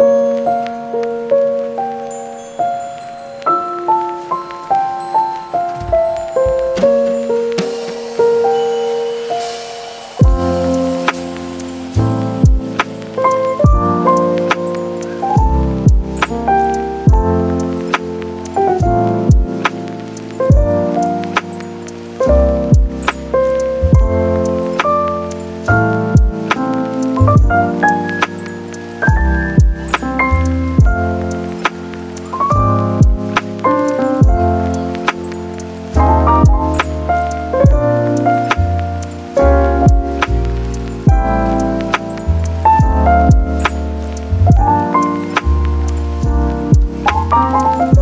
Música Bye.